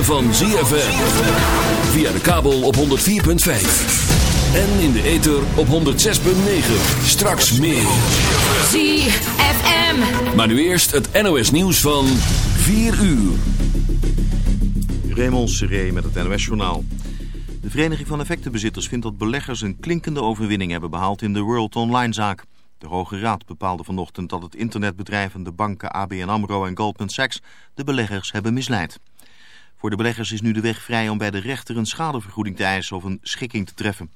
ritme van ZFM. Via de kabel op 104.5. En in de ether op 106.9. Straks meer. ZFM. Maar nu eerst het NOS nieuws van 4 uur. Raymond Seré met het NOS journaal. De Vereniging van Effectenbezitters vindt dat beleggers een klinkende overwinning hebben behaald in de World Online zaak. De Hoge Raad bepaalde vanochtend dat het internetbedrijf en de banken ABN AMRO en Goldman Sachs de beleggers hebben misleid. Voor de beleggers is nu de weg vrij om bij de rechter een schadevergoeding te eisen of een schikking te treffen.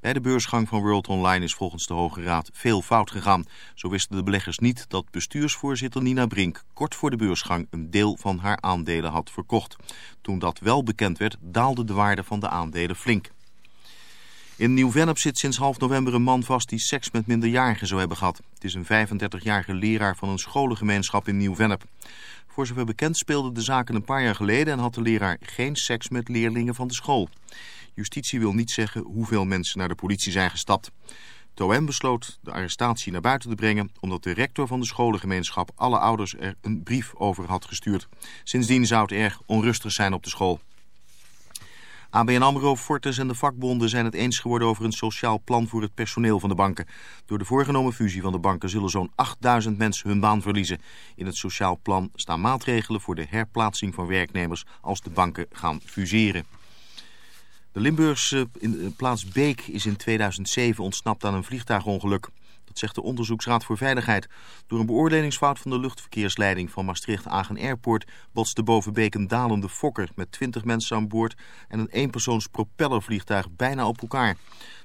Bij de beursgang van World Online is volgens de Hoge Raad veel fout gegaan. Zo wisten de beleggers niet dat bestuursvoorzitter Nina Brink kort voor de beursgang een deel van haar aandelen had verkocht. Toen dat wel bekend werd, daalde de waarde van de aandelen flink. In Nieuw-Vennep zit sinds half november een man vast die seks met minderjarigen zou hebben gehad. Het is een 35-jarige leraar van een scholengemeenschap in Nieuw-Vennep. Voor zover bekend speelde de zaken een paar jaar geleden en had de leraar geen seks met leerlingen van de school. Justitie wil niet zeggen hoeveel mensen naar de politie zijn gestapt. Toem besloot de arrestatie naar buiten te brengen omdat de rector van de scholengemeenschap alle ouders er een brief over had gestuurd. Sindsdien zou het erg onrustig zijn op de school. ABN AMRO, Fortis en de vakbonden zijn het eens geworden over een sociaal plan voor het personeel van de banken. Door de voorgenomen fusie van de banken zullen zo'n 8000 mensen hun baan verliezen. In het sociaal plan staan maatregelen voor de herplaatsing van werknemers als de banken gaan fuseren. De Limburgse plaats Beek is in 2007 ontsnapt aan een vliegtuigongeluk. Zegt de Onderzoeksraad voor Veiligheid. Door een beoordelingsfout van de luchtverkeersleiding van Maastricht-Agen Airport botste boven Beek een dalende fokker met 20 mensen aan boord en een eenpersoons propellervliegtuig bijna op elkaar.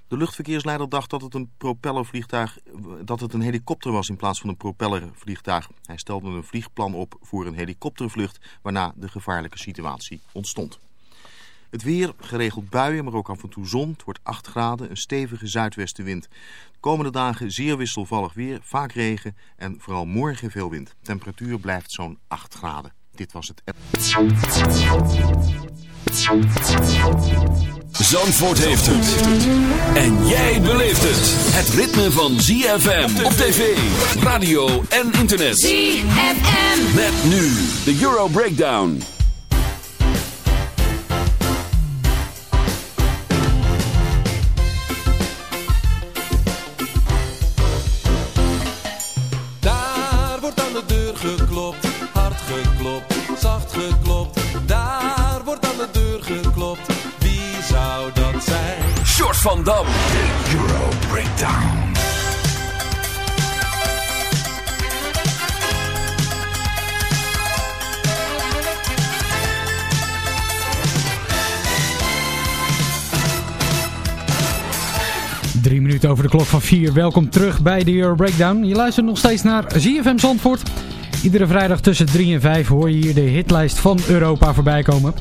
De luchtverkeersleider dacht dat het een propellervliegtuig, dat het een helikopter was in plaats van een propellervliegtuig. Hij stelde een vliegplan op voor een helikoptervlucht, waarna de gevaarlijke situatie ontstond. Het weer, geregeld buien, maar ook af en toe zon. Het wordt 8 graden, een stevige zuidwestenwind. De komende dagen zeer wisselvallig weer, vaak regen en vooral morgen veel wind. Temperatuur blijft zo'n 8 graden. Dit was het... Zandvoort heeft het. En jij beleeft het. Het ritme van ZFM op tv, radio en internet. ZFM. Met nu de Euro Breakdown. Geklopt. Daar wordt aan de deur geklopt, wie zou dat zijn? Short van Dam. De Euro Breakdown. Drie minuten over de klok van vier. Welkom terug bij de Euro Breakdown. Je luistert nog steeds naar ZFM Zandvoort. Iedere vrijdag tussen 3 en 5 hoor je hier de hitlijst van Europa voorbij komen.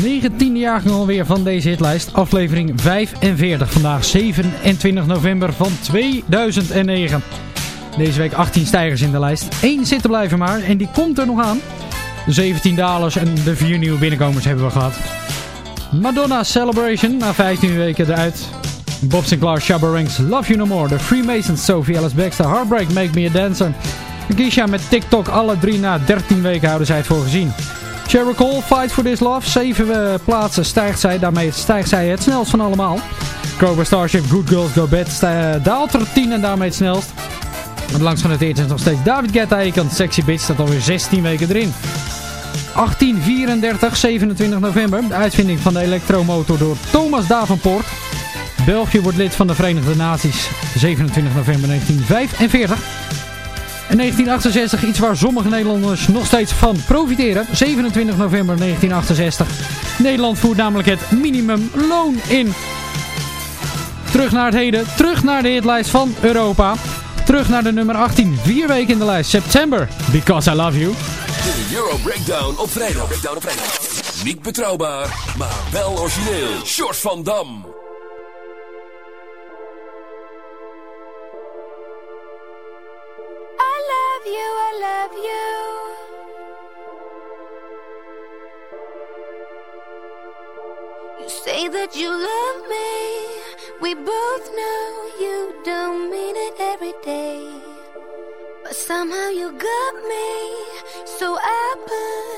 19e jaargang alweer van deze hitlijst. Aflevering 45. Vandaag 27 november van 2009. Deze week 18 stijgers in de lijst. Eén zitten blijven maar en die komt er nog aan. De 17 dalers en de vier nieuwe binnenkomers hebben we gehad. Madonna Celebration na 15 weken eruit. Bob Sinclair, Shabba Ranks, Love You No More. The Freemasons, Sophie Alice Baxter, Heartbreak, Make Me A Dancer. Keisha met TikTok, alle drie na 13 weken houden zij het voor gezien. Cheryl Cole, Fight For This Love. Zeven uh, plaatsen stijgt zij, daarmee stijgt zij het snelst van allemaal. Cobra Starship, Good Girls Go Bad daalt er 10 en daarmee het snelst. Het langst genoteerd is nog steeds David Guetta, Icon, Sexy Bitch, staat alweer 16 weken erin. 1834, 27 november, de uitvinding van de elektromotor door Thomas Davenport. België wordt lid van de Verenigde Naties 27 november 1945. En 1968, iets waar sommige Nederlanders nog steeds van profiteren. 27 november 1968. Nederland voert namelijk het minimumloon in. Terug naar het heden, terug naar de hitlijst van Europa. Terug naar de nummer 18, vier weken in de lijst, september. Because I Love You. De Euro Breakdown op vrijdag. Breakdown op vrijdag. Niet betrouwbaar, maar wel origineel. Short van Dam. Say that you love me. We both know you don't mean it every day. But somehow you got me. So I put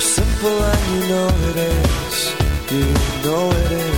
Simple and you know it is. You know it is.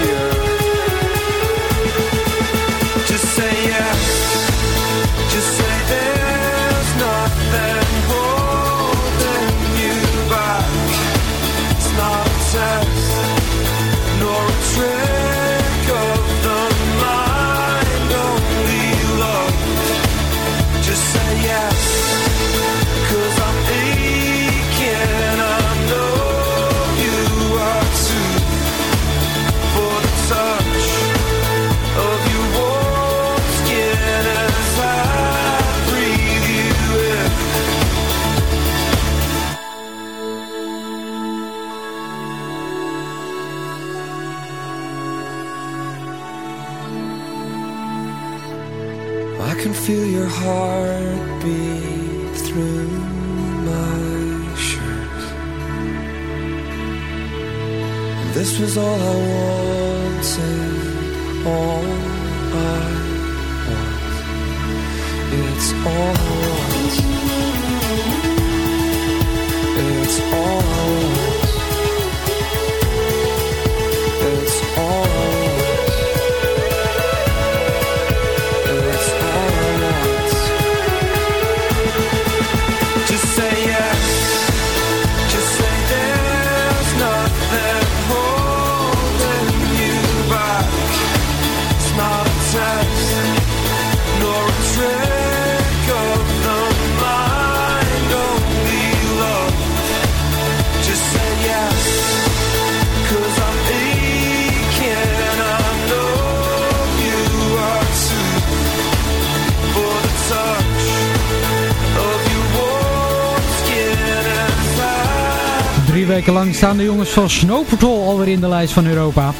weken lang staan de jongens van Snow Patrol alweer in de lijst van Europa.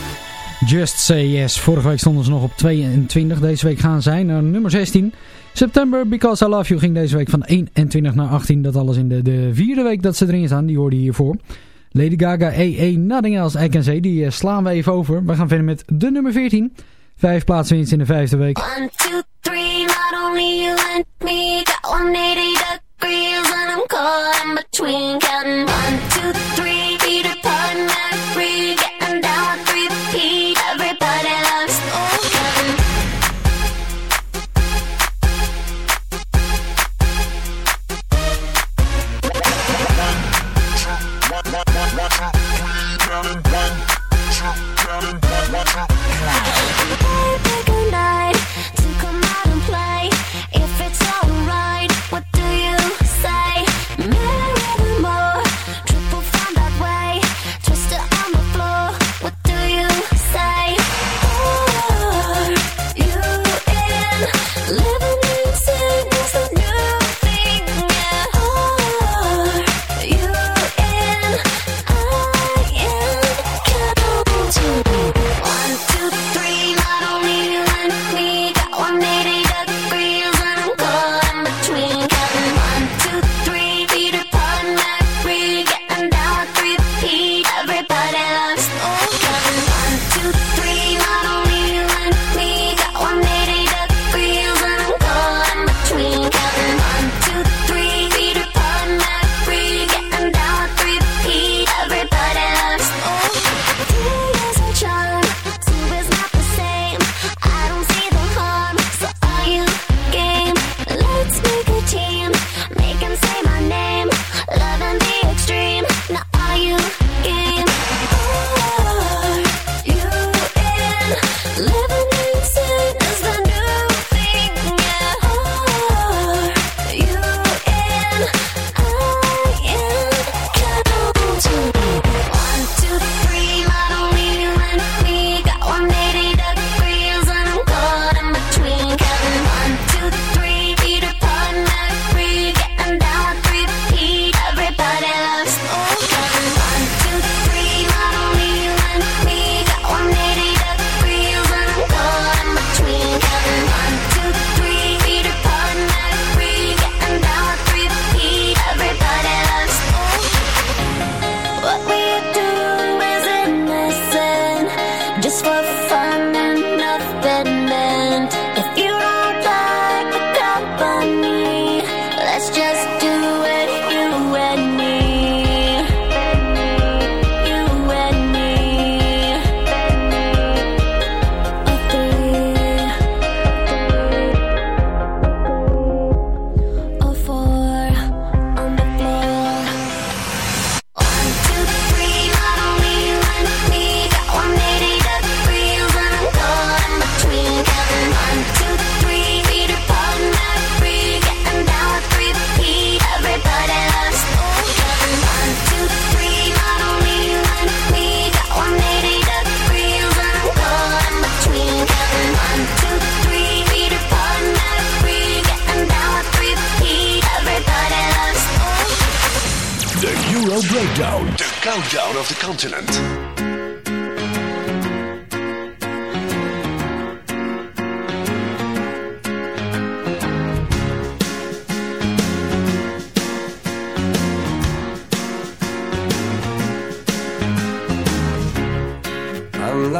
Just Say Yes. Vorige week stonden ze nog op 22. Deze week gaan zij naar nummer 16. September Because I Love You ging deze week van 21 naar 18. Dat alles in de, de vierde week dat ze erin staan. Die hoorde je hiervoor. Lady Gaga, EE, Nothing Else, I Can Say. Die eh, slaan we even over. We gaan verder met de nummer 14. Vijf plaatsen winst in de vijfde week. 1, 2, 3, not only you and me. Got 180 degrees and I'm caught in between. Counting 1, 2, 3.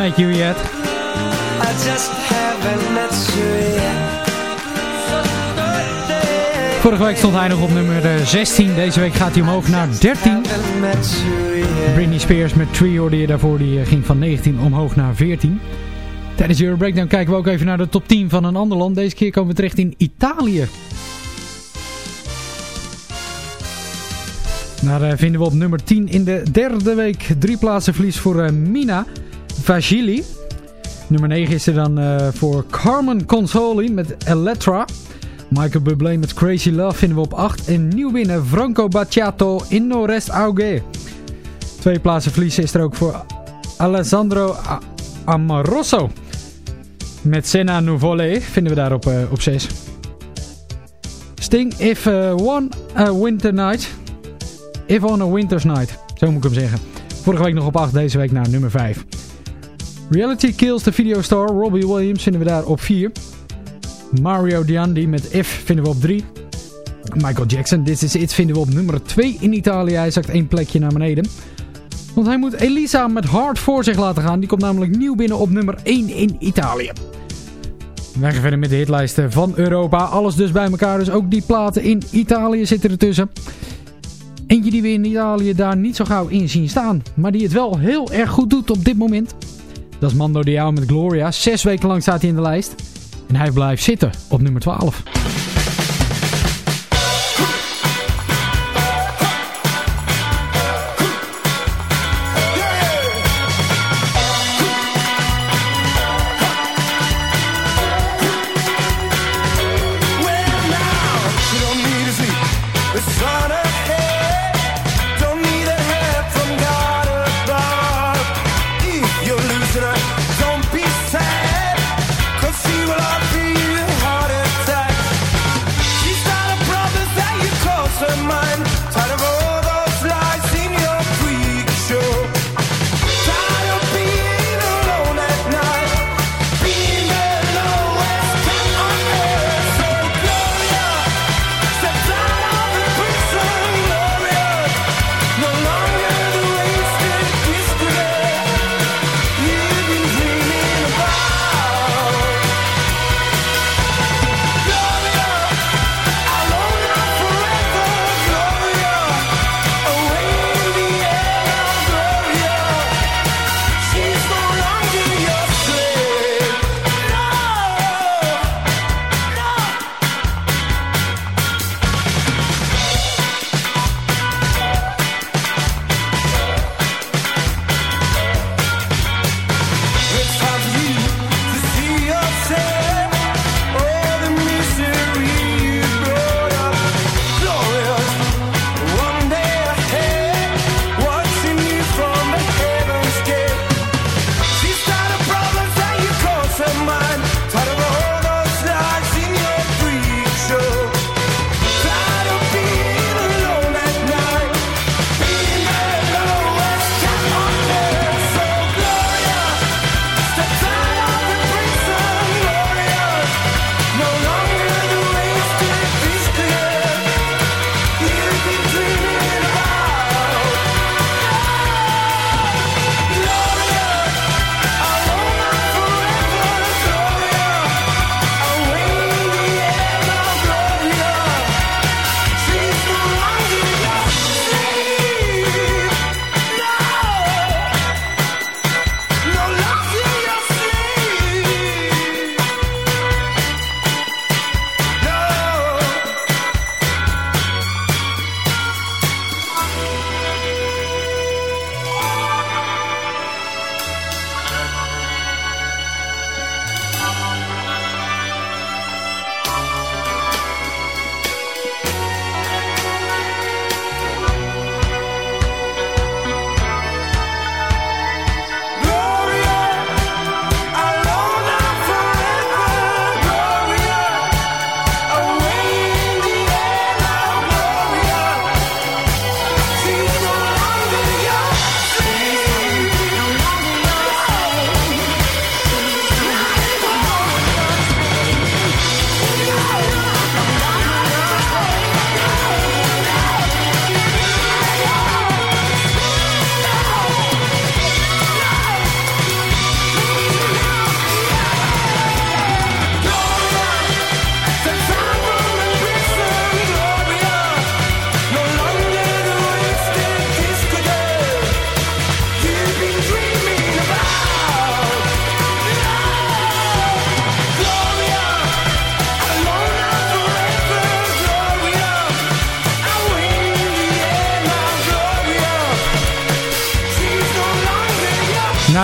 Met You Yet. I just haven't met you yet. Vorige week stond hij nog op nummer eh, 16. Deze week gaat hij omhoog naar 13. Haven't met you yet. Britney Spears met Tree hoorde je daarvoor. Die eh, ging van 19 omhoog naar 14. Tijdens Euro Breakdown kijken we ook even naar de top 10 van een ander land. Deze keer komen we terecht in Italië. Daar eh, vinden we op nummer 10 in de derde week drie plaatsen verlies voor eh, Mina Vagili. Nummer 9 is er dan eh, voor Carmen Consoli met Elettra. Michael Bublé met Crazy Love vinden we op 8. En nieuw winnen Franco Battiato in No Rest Auge. Twee plaatsen verliezen is er ook voor Alessandro Amoroso. Met Senna Nuvole vinden we daar op, eh, op 6. Sting If uh, One a Winter Night. If on a Winter's Night. Zo moet ik hem zeggen. Vorige week nog op 8, deze week naar nummer 5. Reality Kills the Videostar. Robbie Williams vinden we daar op 4. Mario Diandi met If vinden we op 3. Michael Jackson, This Is It vinden we op nummer 2 in Italië. Hij zakt één plekje naar beneden. Want hij moet Elisa met hard voor zich laten gaan. Die komt namelijk nieuw binnen op nummer 1 in Italië. Wij gaan verder met de hitlijsten van Europa. Alles dus bij elkaar. Dus ook die platen in Italië zitten ertussen. Eentje die we in Italië daar niet zo gauw in zien staan. Maar die het wel heel erg goed doet op dit moment. Dat is Mando Diao met Gloria. Zes weken lang staat hij in de lijst. En hij blijft zitten op nummer 12.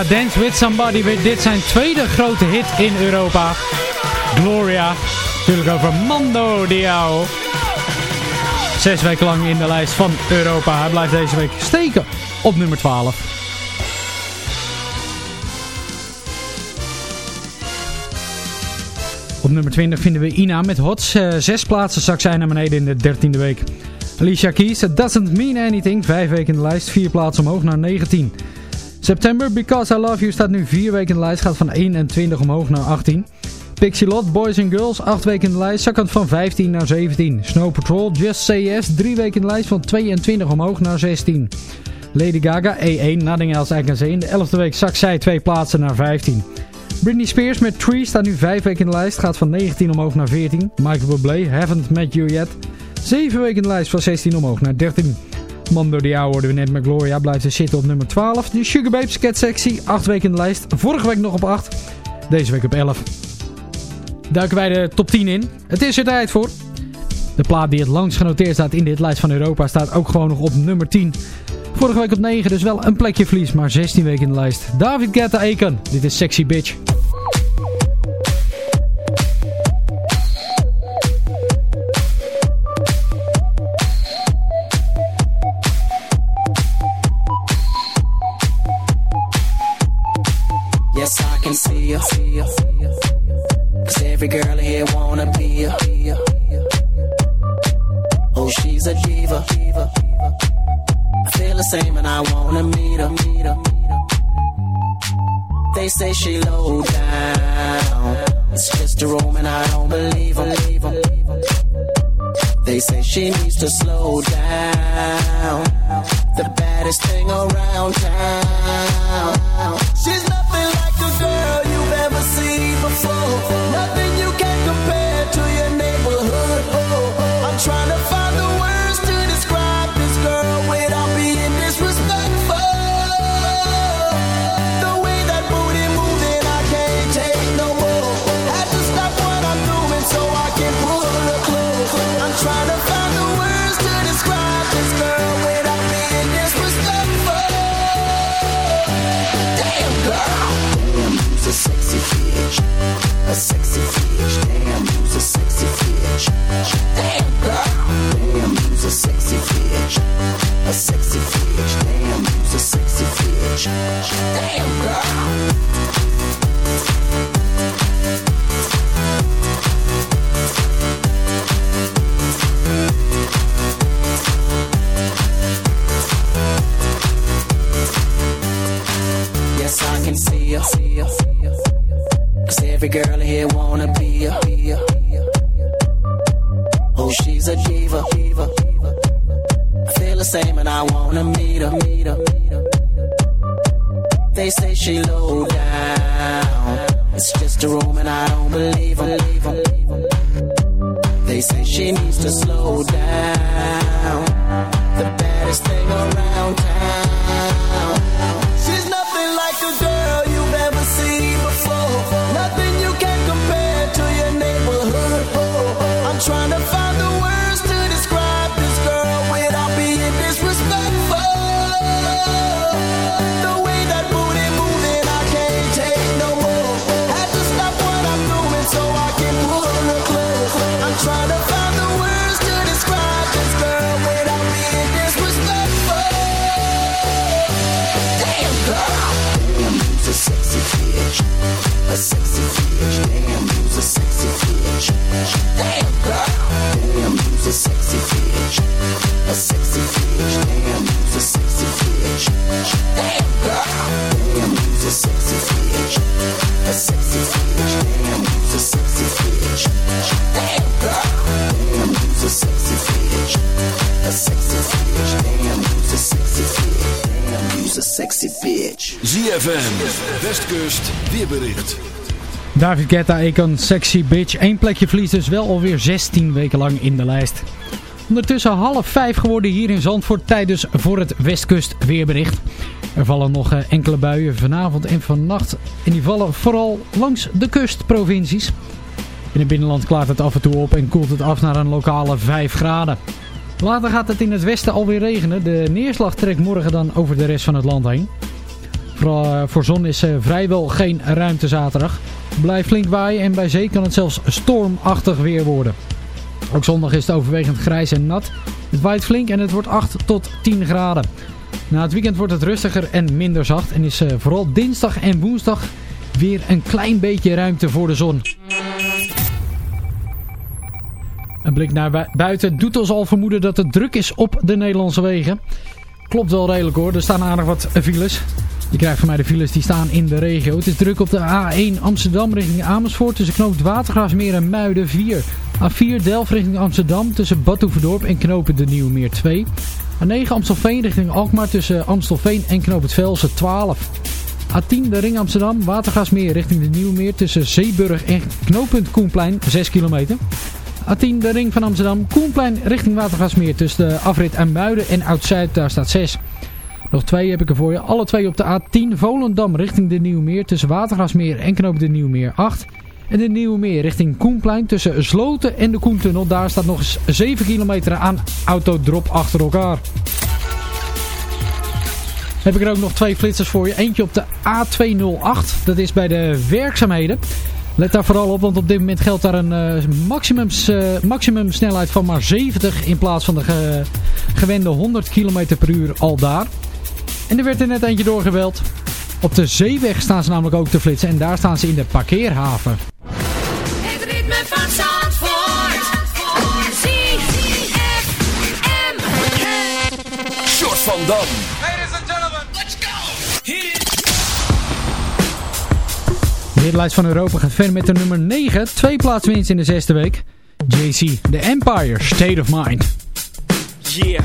Dance With Somebody dit zijn tweede grote hit in Europa. Gloria. Natuurlijk over Mando Diao. Zes weken lang in de lijst van Europa. Hij blijft deze week steken op nummer 12. Op nummer 20 vinden we Ina met Hots. Uh, zes plaatsen zak zij naar beneden in de dertiende week. Alicia Keys, It Doesn't Mean Anything. Vijf weken in de lijst. Vier plaatsen omhoog naar 19. September, Because I Love You staat nu 4 weken in de lijst, gaat van 21 omhoog naar 18. Pixie Lot, Boys and Girls, 8 weken in de lijst, zakkend van 15 naar 17. Snow Patrol, Just Yes, 3 weken in de lijst, van 22 omhoog naar 16. Lady Gaga, E1, Nothing Else I Can Say. In de 11e week zak zij twee plaatsen naar 15. Britney Spears met Tree staat nu 5 weken in de lijst. Gaat van 19 omhoog naar 14. Michael Bublé, Haven't Met You Yet. 7 weken in de lijst van 16 omhoog naar 13. Mando Diao hoorden we net met Gloria. Blijft er zitten op nummer 12. De Sugar Babes Cat Sexy. 8 weken in de lijst. Vorige week nog op 8. Deze week op 11. Duiken wij de top 10 in. Het is er tijd voor. De plaat die het langst genoteerd staat in dit lijst van Europa staat ook gewoon nog op nummer 10. Vorige week op 9, dus wel een plekje verlies, maar 16 weken in de lijst. David Guetta Eken, dit is Sexy Bitch. Sexy bitch. Damn girl, damn a sexy bitch, a sexy bitch. Damn a sexy bitch. Damn girl, damn a sexy bitch, a sexy bitch. Damn a sexy bitch. Damn girl, damn a sexy bitch, a sexy bitch. Damn a sexy bitch. Damn a sexy bitch. ZFM, Westkust, weerbericht. David Guetta, Econ, Sexy Bitch. Eén plekje verliest dus wel alweer 16 weken lang in de lijst. Ondertussen half vijf geworden hier in Zandvoort tijdens voor het Westkust weerbericht. Er vallen nog eh, enkele buien vanavond en vannacht. En die vallen vooral langs de kustprovincies. In het binnenland klaart het af en toe op en koelt het af naar een lokale 5 graden. Later gaat het in het westen alweer regenen. De neerslag trekt morgen dan over de rest van het land heen. Eh, voor zon is eh, vrijwel geen ruimte zaterdag. Blijft flink waaien en bij zee kan het zelfs stormachtig weer worden. Ook zondag is het overwegend grijs en nat. Het waait flink en het wordt 8 tot 10 graden. Na het weekend wordt het rustiger en minder zacht. En is eh, vooral dinsdag en woensdag weer een klein beetje ruimte voor de zon. Een blik naar bui- buiten doet ons al vermoeden dat het druk is op de Nederlandse wegen. Klopt wel redelijk hoor, er staan aardig wat files. Je krijgt van mij de files die staan in de regio. Het is druk op de A1 Amsterdam richting Amersfoort tussen knooppunt Watergraafsmeer en Muiden 4. A4 Delft richting Amsterdam tussen Badhoevedorp en knopen de Nieuwmeer 2. A9 Amstelveen richting Alkmaar tussen Amstelveen en Knoop het Velsen 12. A10 de Ring Amsterdam, Watergasmeer richting de Nieuwmeer tussen Zeeburg en knooppunt Koenplein 6 kilometer. A10 de Ring van Amsterdam, Koenplein richting Watergasmeer tussen de afrit Muiden en Oud-Zuid, daar staat 6. Nog twee heb ik er voor je. Alle twee op de A10 Volendam richting de Nieuwmeer tussen Watergasmeer en knooppunt de Nieuwmeer 8. En de Nieuwe Meer richting Koenplein tussen Sloten en de Koentunnel. Daar staat nog eens 7 kilometer aan autodrop achter elkaar. Heb ik er ook nog twee flitsers voor je. Eentje op de A208. Dat is bij de werkzaamheden. Let daar vooral op, want op dit moment geldt daar een uh, maximums, uh, maximum snelheid van maar 70 in plaats van de ge gewende 100 km per uur al daar. En er werd er net eentje doorgeweld. Op de zeeweg staan ze namelijk ook te flitsen en daar staan ze in de parkeerhaven. Het ritme van Zandvoort. ZFM. Short van Dam. Ladies and gentlemen, let's go! De hitlijst van Europa gaat ver met de nummer 9. Twee plaatsen winst in de zesde week. JC, The Empire, State of Mind. Yeah.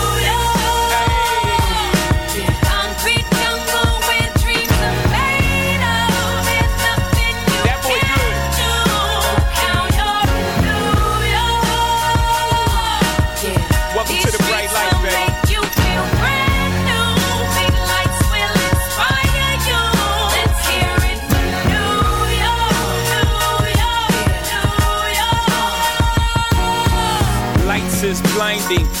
is blinding.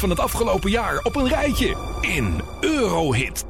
van het afgelopen jaar op een rijtje in Eurohit.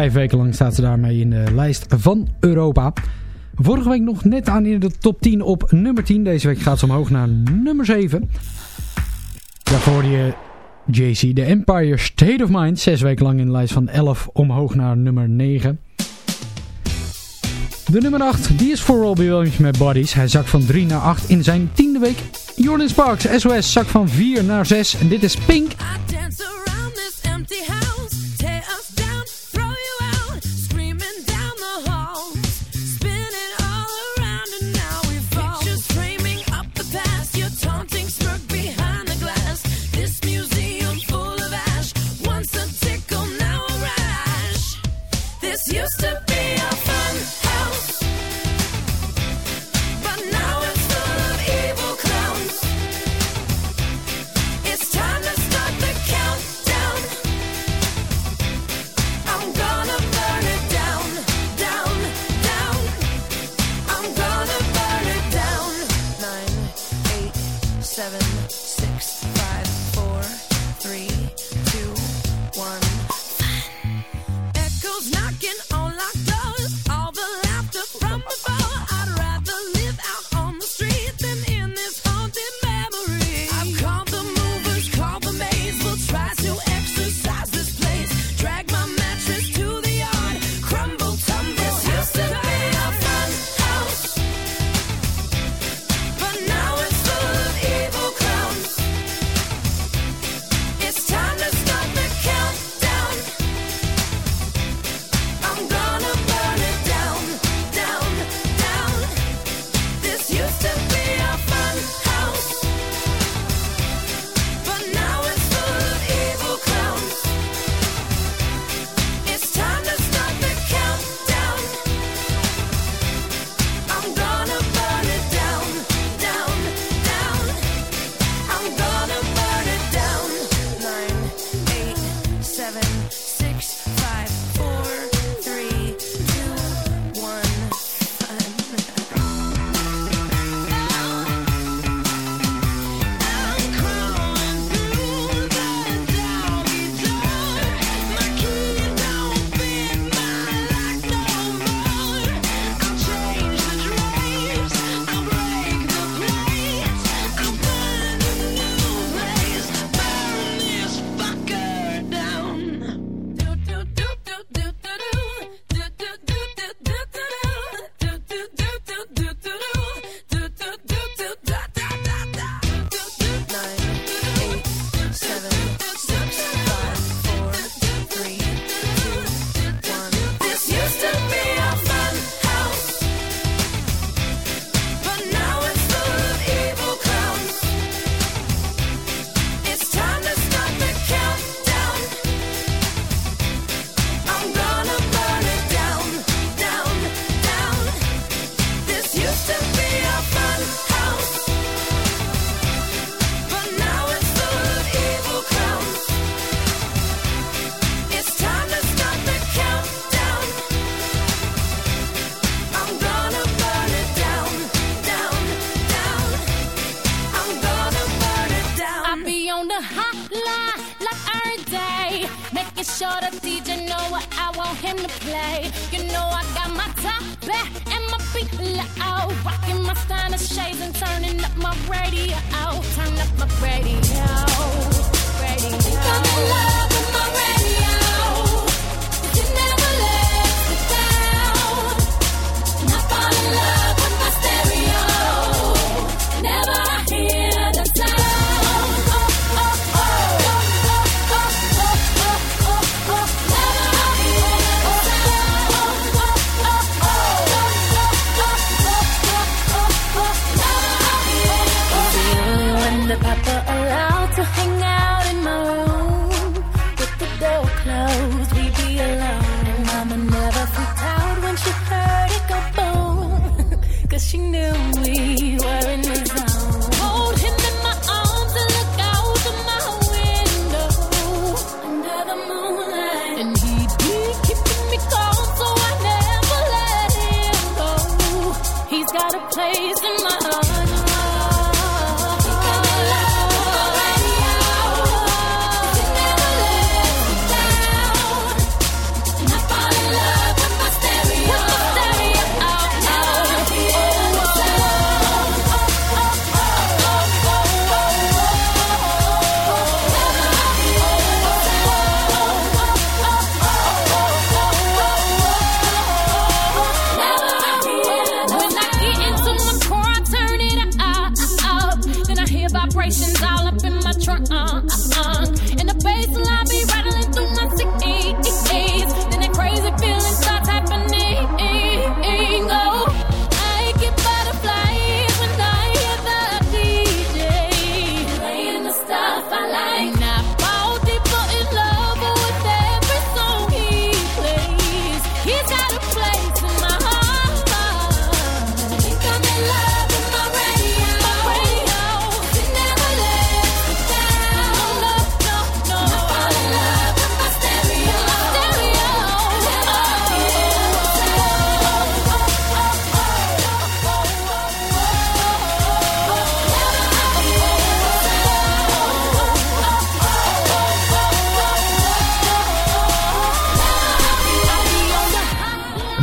Vijf weken lang staat ze daarmee in de lijst van Europa. Vorige week nog net aan in de top 10 op nummer 10. Deze week gaat ze omhoog naar nummer 7. Daarvoor je JC The Empire State of Mind. Zes weken lang in de lijst van 11 omhoog naar nummer 9. De nummer 8, die is voor Robbie Williams met Bodies. Hij zakt van 3 naar 8 in zijn tiende week. Jordan Sparks, SOS, zak van 4 naar 6. En dit is Pink.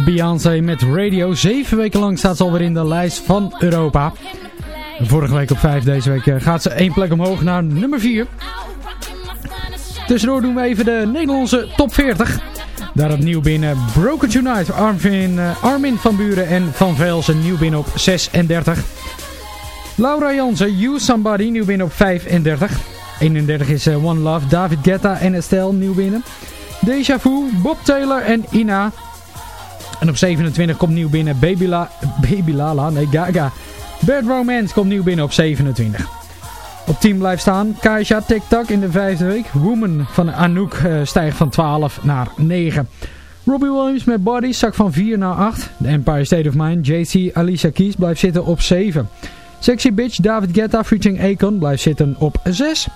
Beyoncé met Radio. Zeven weken lang staat ze alweer in de lijst van Europa. Vorige week op vijf, deze week eh, gaat ze één plek omhoog naar nummer vier. Tussendoor doen we even de Nederlandse top 40. Daar opnieuw binnen Broken Tonight, Armin, eh, Armin van Buren en Van Velsen nieuw binnen op 36. Laura Jansen, You Somebody, nieuw binnen op 35. 31 is eh, One Love, David Guetta en Estelle, nieuw binnen. Deja Vu, Bob Taylor en Ina, en op 27 komt nieuw binnen Babyla, Babylala, nee Gaga. Bad Romance komt nieuw binnen op 27. Op 10 blijft staan Kaja TikTok in de vijfde week. Woman van Anouk eh, stijgt van 12 naar 9. Robbie Williams met Body zak van 4 naar 8. The Empire State of Mind, JC Alicia Keys blijft zitten op 7. Sexy Bitch, David Guetta featuring Akon blijft zitten op 6.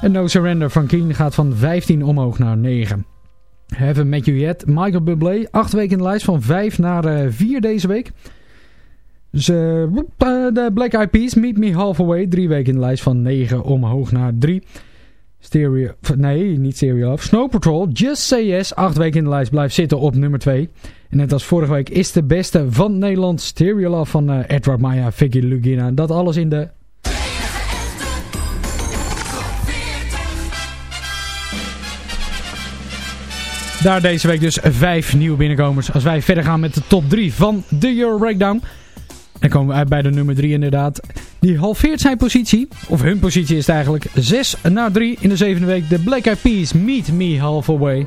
En No Surrender van Keen gaat van 15 omhoog naar 9. Heaven Met You Yet, Michael Bublé, 8 weken in de lijst van 5 naar eh, 4 deze week. De Black Eyed Peas, Meet Me Halfway, 3 weken in de lijst van 9 omhoog naar 3. Stereo, nee, niet Stereo Love. Snow Patrol, Just Say Yes, 8 weken in de lijst, blijft zitten op nummer 2. En net als vorige week is de beste van Nederland Stereo Love van eh, Edward Maya, Vicky Lugina. Dat alles in de... Daar deze week dus 5 nieuwe binnenkomers. Als wij verder gaan met de top 3 van de Euro Breakdown. Dan komen we uit bij de nummer 3 inderdaad. Die halveert zijn positie. Of hun positie is het eigenlijk. 6 naar 3 in de zevende week. De Black Eyed Peas Meet Me Halfway.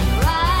Halfway?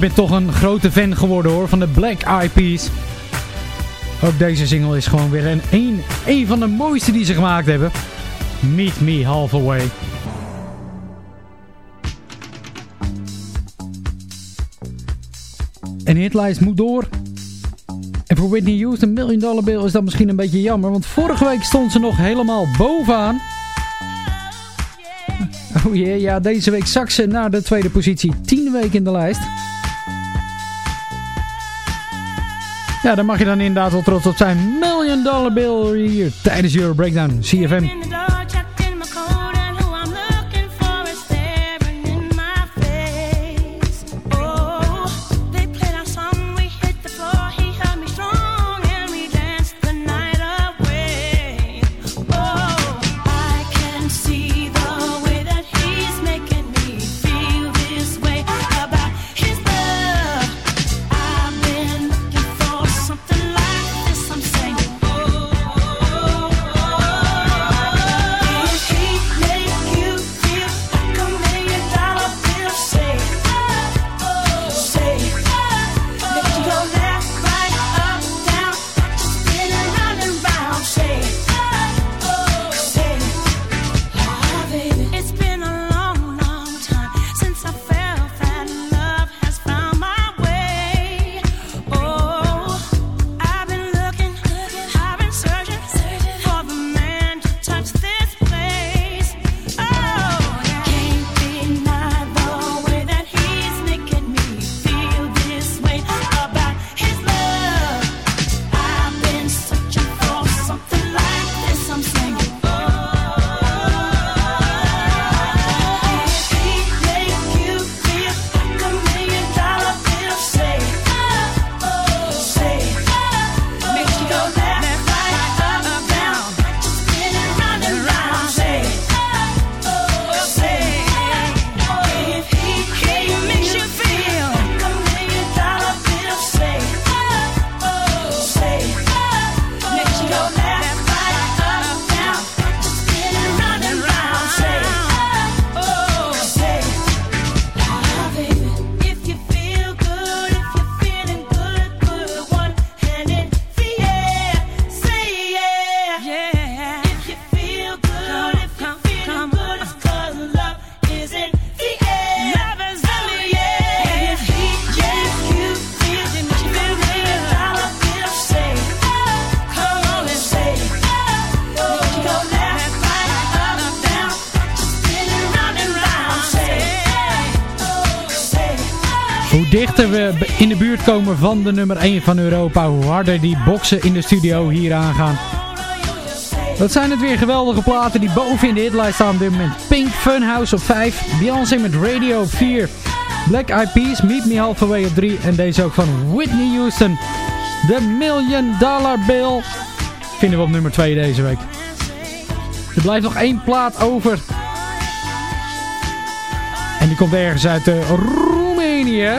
Ik ben toch een grote fan geworden hoor van de Black Eyed Peas. Ook deze single is gewoon weer een, een, een van de mooiste die ze gemaakt hebben. Meet Me Halfway. En de hitlijst moet door. En voor Whitney Houston, Million Dollar Bill, is dat misschien een beetje jammer. Want vorige week stond ze nog helemaal bovenaan. Oh jee, ja, deze week zak ze naar de tweede positie. Tien weken in de lijst. Ja, daar mag je dan inderdaad wel trots op zijn. Million Dollar Bill hier tijdens Euro Breakdown. CFM. Buurt komen van de nummer 1 van Europa, hoe harder die boksen in de studio hier aangaan. Dat zijn het weer geweldige platen die boven in de hitlijst staan op dit moment. Pink Funhouse op 5, Beyoncé met Radio op 4, Black Eyed Peas, Meet Me Halfway op 3 en deze ook van Whitney Houston. The Million Dollar Bill vinden we op nummer 2 deze week. Er blijft nog één plaat over. En die komt ergens uit eh, Roemenië.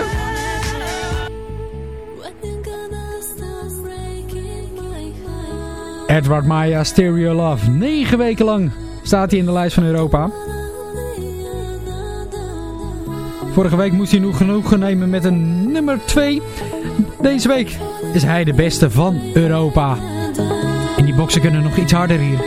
Edward Maya, Stereo Love. Negen weken lang staat hij in de lijst van Europa. Vorige week moest hij nog genoegen nemen met een nummer 2. Deze week is hij de beste van Europa. En die boksen kunnen nog iets harder hier.